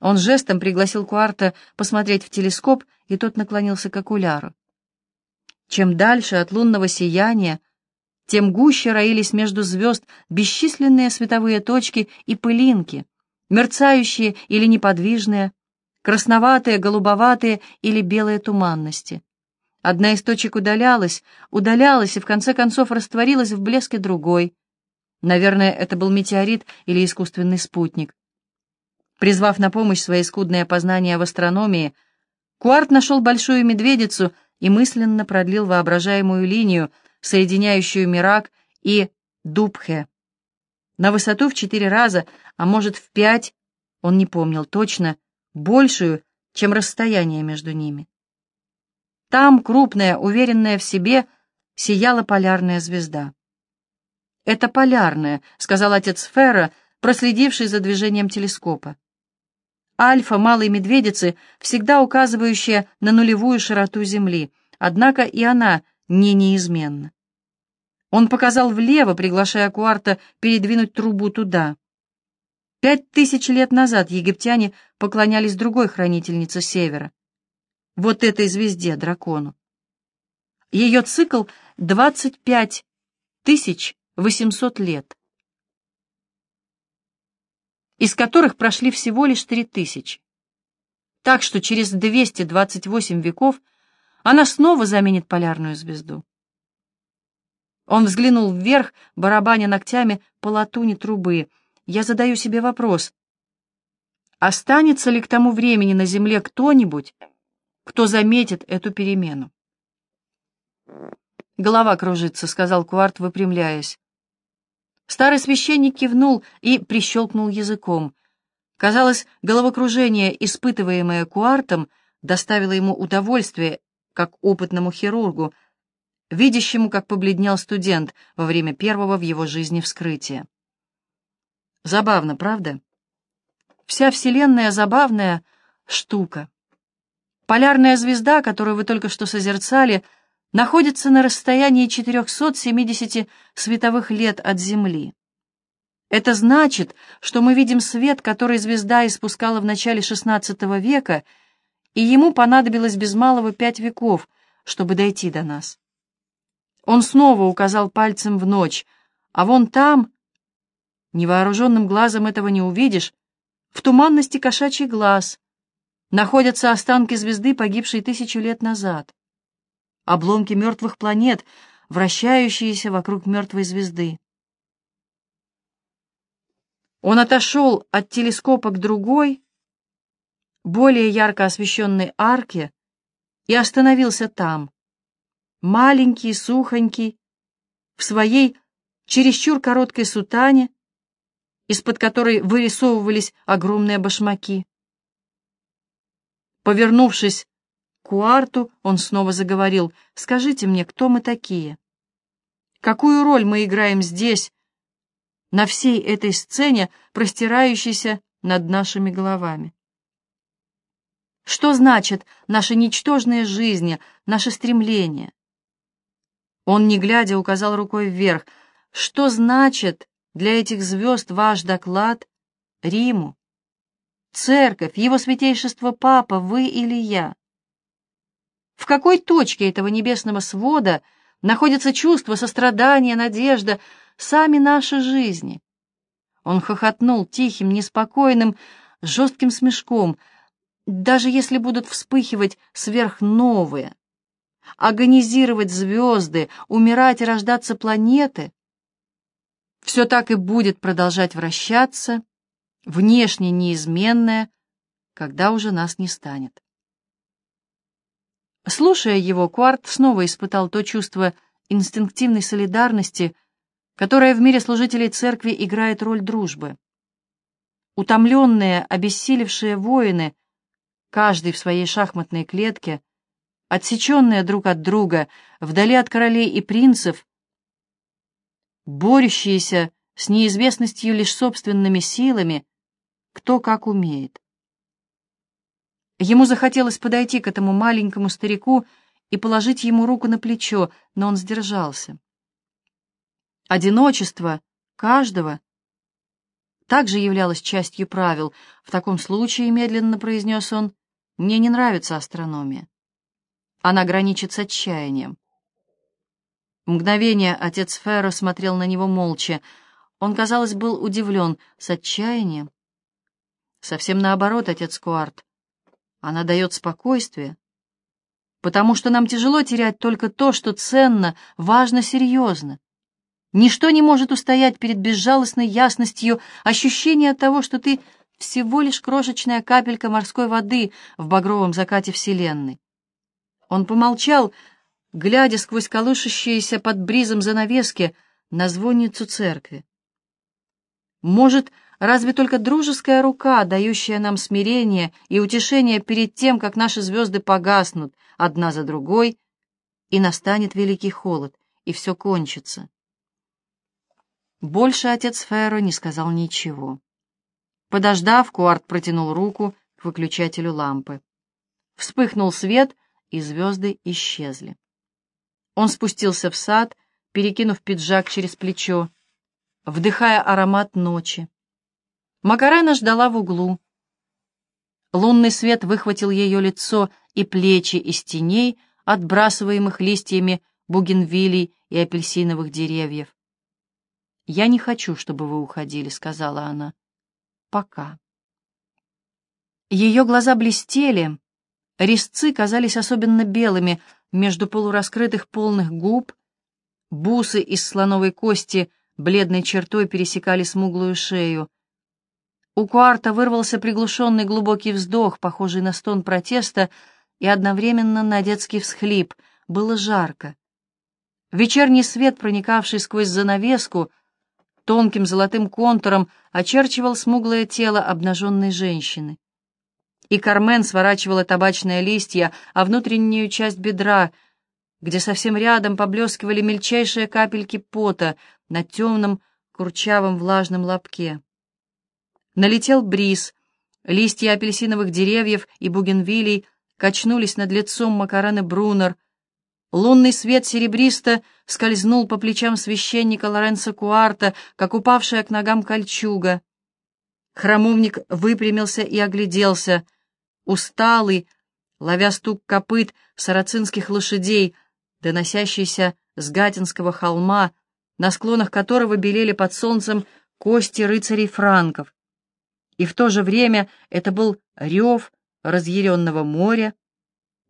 Он жестом пригласил Куарта посмотреть в телескоп, и тот наклонился к окуляру. Чем дальше от лунного сияния, тем гуще роились между звезд бесчисленные световые точки и пылинки, мерцающие или неподвижные, красноватые, голубоватые или белые туманности. Одна из точек удалялась, удалялась и в конце концов растворилась в блеске другой. Наверное, это был метеорит или искусственный спутник. Призвав на помощь свои скудные познания в астрономии, Куарт нашел большую медведицу и мысленно продлил воображаемую линию, соединяющую Мирак и Дубхе. На высоту в четыре раза, а может в пять, он не помнил точно, большую, чем расстояние между ними. Там, крупная, уверенная в себе, сияла полярная звезда. «Это полярная», — сказал отец Ферра, проследивший за движением телескопа. Альфа малой медведицы, всегда указывающая на нулевую широту Земли, однако и она не неизменна. Он показал влево, приглашая Куарта передвинуть трубу туда. Пять тысяч лет назад египтяне поклонялись другой хранительнице Севера, вот этой звезде, дракону. Ее цикл — 25 тысяч 800 лет из которых прошли всего лишь три тысячи. Так что через 228 веков она снова заменит полярную звезду. Он взглянул вверх, барабаня ногтями по латуне трубы. Я задаю себе вопрос. Останется ли к тому времени на Земле кто-нибудь, кто заметит эту перемену? «Голова кружится», — сказал Куарт, выпрямляясь. Старый священник кивнул и прищелкнул языком. Казалось, головокружение, испытываемое Куартом, доставило ему удовольствие, как опытному хирургу, видящему, как побледнел студент во время первого в его жизни вскрытия. Забавно, правда? Вся Вселенная забавная штука. Полярная звезда, которую вы только что созерцали — находится на расстоянии 470 световых лет от Земли. Это значит, что мы видим свет, который звезда испускала в начале XVI века, и ему понадобилось без малого пять веков, чтобы дойти до нас. Он снова указал пальцем в ночь, а вон там, невооруженным глазом этого не увидишь, в туманности кошачий глаз, находятся останки звезды, погибшей тысячу лет назад обломки мертвых планет, вращающиеся вокруг мертвой звезды. Он отошел от телескопа к другой, более ярко освещенной арке, и остановился там, маленький, сухонький, в своей чересчур короткой сутане, из-под которой вырисовывались огромные башмаки. Повернувшись Куарту он снова заговорил. «Скажите мне, кто мы такие? Какую роль мы играем здесь, на всей этой сцене, простирающейся над нашими головами? Что значит наши ничтожные жизни, наши стремления?» Он, не глядя, указал рукой вверх. «Что значит для этих звезд ваш доклад Риму? Церковь, его святейшество Папа, вы или я?» В какой точке этого небесного свода находится чувство, сострадания, надежда, сами наши жизни? Он хохотнул тихим, неспокойным, жестким смешком. Даже если будут вспыхивать сверхновые, агонизировать звезды, умирать и рождаться планеты, все так и будет продолжать вращаться, внешне неизменное, когда уже нас не станет. Слушая его, Куарт снова испытал то чувство инстинктивной солидарности, которое в мире служителей церкви играет роль дружбы. Утомленные, обессилевшие воины, каждый в своей шахматной клетке, отсеченные друг от друга, вдали от королей и принцев, борющиеся с неизвестностью лишь собственными силами, кто как умеет. Ему захотелось подойти к этому маленькому старику и положить ему руку на плечо, но он сдержался. Одиночество каждого также являлась частью правил. В таком случае, медленно произнес он, мне не нравится астрономия. Она граничит с отчаянием. Мгновение отец Ферро смотрел на него молча. Он, казалось, был удивлен. С отчаянием? Совсем наоборот, отец Куарт. Она дает спокойствие. Потому что нам тяжело терять только то, что ценно, важно, серьезно. Ничто не может устоять перед безжалостной ясностью ощущения того, что ты всего лишь крошечная капелька морской воды в багровом закате Вселенной. Он помолчал, глядя сквозь колышущиеся под бризом занавески на звонницу церкви. Может, разве только дружеская рука, дающая нам смирение и утешение перед тем, как наши звезды погаснут одна за другой, и настанет великий холод, и все кончится. Больше отец Ферро не сказал ничего. Подождав, Куарт протянул руку к выключателю лампы. Вспыхнул свет, и звезды исчезли. Он спустился в сад, перекинув пиджак через плечо, вдыхая аромат ночи. Макарена ждала в углу. Лунный свет выхватил ее лицо и плечи из теней, отбрасываемых листьями бугенвилей и апельсиновых деревьев. «Я не хочу, чтобы вы уходили», — сказала она. «Пока». Ее глаза блестели, резцы казались особенно белыми между полураскрытых полных губ, бусы из слоновой кости бледной чертой пересекали смуглую шею. У Куарта вырвался приглушенный глубокий вздох, похожий на стон протеста, и одновременно на детский всхлип. Было жарко. Вечерний свет, проникавший сквозь занавеску, тонким золотым контуром очерчивал смуглое тело обнаженной женщины. И Кармен сворачивала табачные листья, а внутреннюю часть бедра, где совсем рядом поблескивали мельчайшие капельки пота на темном, курчавом влажном лобке. Налетел бриз, листья апельсиновых деревьев и бугенвилей качнулись над лицом Макарены Брунер, Лунный свет серебристо скользнул по плечам священника Лоренцо Куарта, как упавшая к ногам кольчуга. Храмовник выпрямился и огляделся, усталый, ловя стук копыт сарацинских лошадей, доносящийся с Гатинского холма, на склонах которого белели под солнцем кости рыцарей франков. И в то же время это был рев разъяренного моря,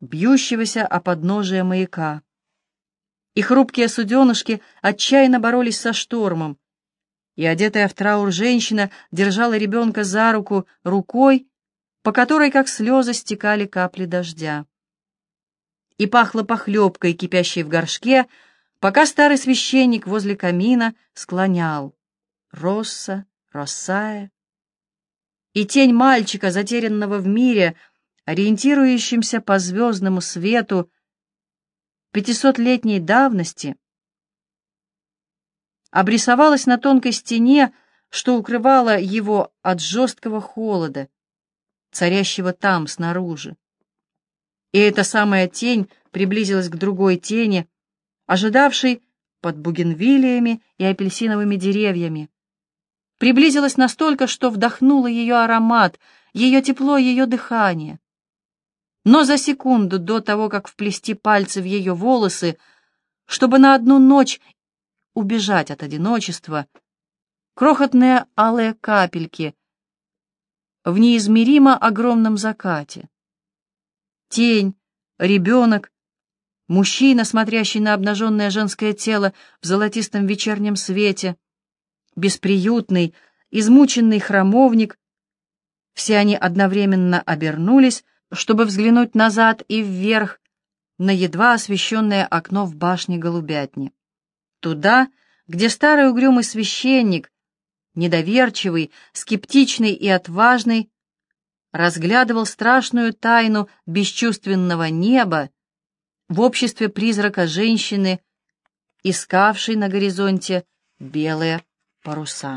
бьющегося о подножие маяка. И хрупкие суденышки отчаянно боролись со штормом, и одетая в траур женщина держала ребенка за руку рукой, по которой, как слезы, стекали капли дождя. И пахло похлебкой, кипящей в горшке, пока старый священник возле камина склонял «Росса, Россая». И тень мальчика, затерянного в мире, — ориентирующимся по звездному свету пятисотлетней давности, обрисовалась на тонкой стене, что укрывало его от жесткого холода, царящего там, снаружи. И эта самая тень приблизилась к другой тени, ожидавшей под бугенвилиями и апельсиновыми деревьями. Приблизилась настолько, что вдохнула ее аромат, ее тепло, ее дыхание. Но за секунду до того, как вплести пальцы в ее волосы, чтобы на одну ночь убежать от одиночества, крохотные алые капельки в неизмеримо огромном закате. Тень, ребенок, мужчина, смотрящий на обнаженное женское тело в золотистом вечернем свете, бесприютный, измученный храмовник, все они одновременно обернулись, чтобы взглянуть назад и вверх на едва освещенное окно в башне голубятни. Туда, где старый угрюмый священник, недоверчивый, скептичный и отважный, разглядывал страшную тайну бесчувственного неба в обществе призрака женщины, искавшей на горизонте белые паруса.